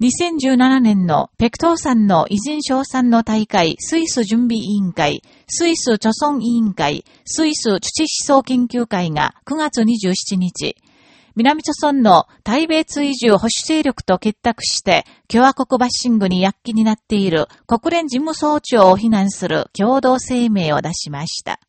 2017年のペクトーさんの偉人賞賛の大会スイス準備委員会、スイス貯村委員会、スイス土思想研究会が9月27日、南朝村の対米追従保守勢力と結託して、共和国バッシングに躍起になっている国連事務総長を非難する共同声明を出しました。